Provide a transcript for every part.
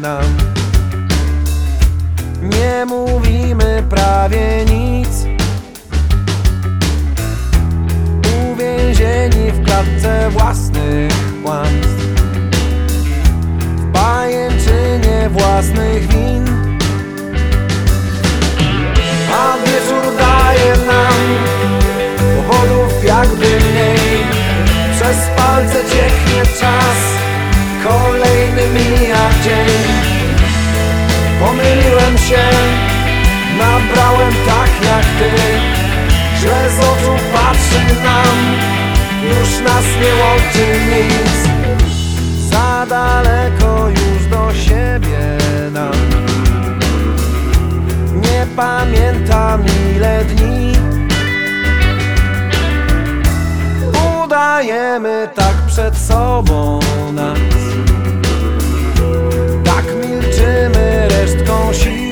nam. Nie mówimy prawie nic. Uwięzieni w klatce własnych kłamstw. W pajęczynie własnych win nas nie łączy nic. Za daleko już do siebie nam. Nie pamiętam ile dni. Udajemy tak przed sobą nas. Tak milczymy resztką sił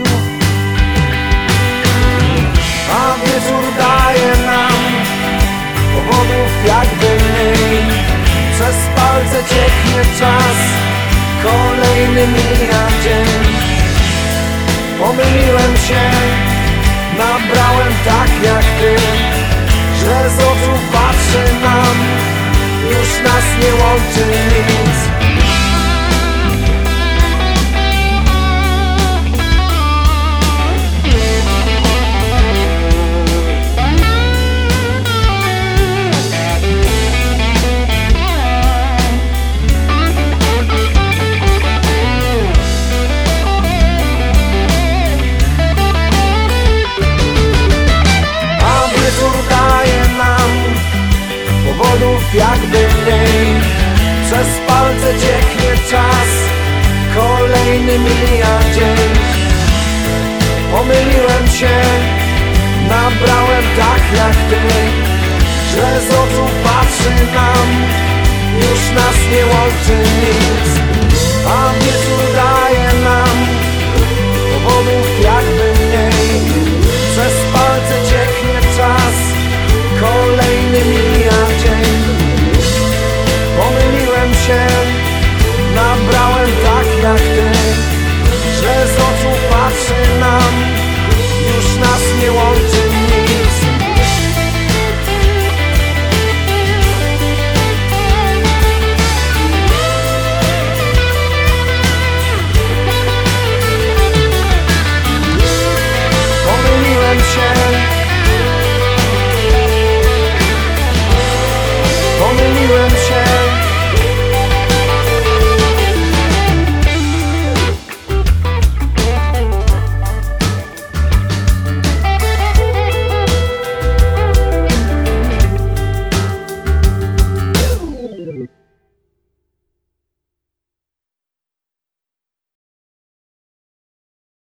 Kolejny mija dzień. Pomyliłem się Nabrałem tak jak ty Źle z oczu patrzy Kolejny Pomyliłem się Nabrałem tak jak ty. Źle z oczu patrzy nam Już nas nie łączy nic strach że z oczu patrzy nam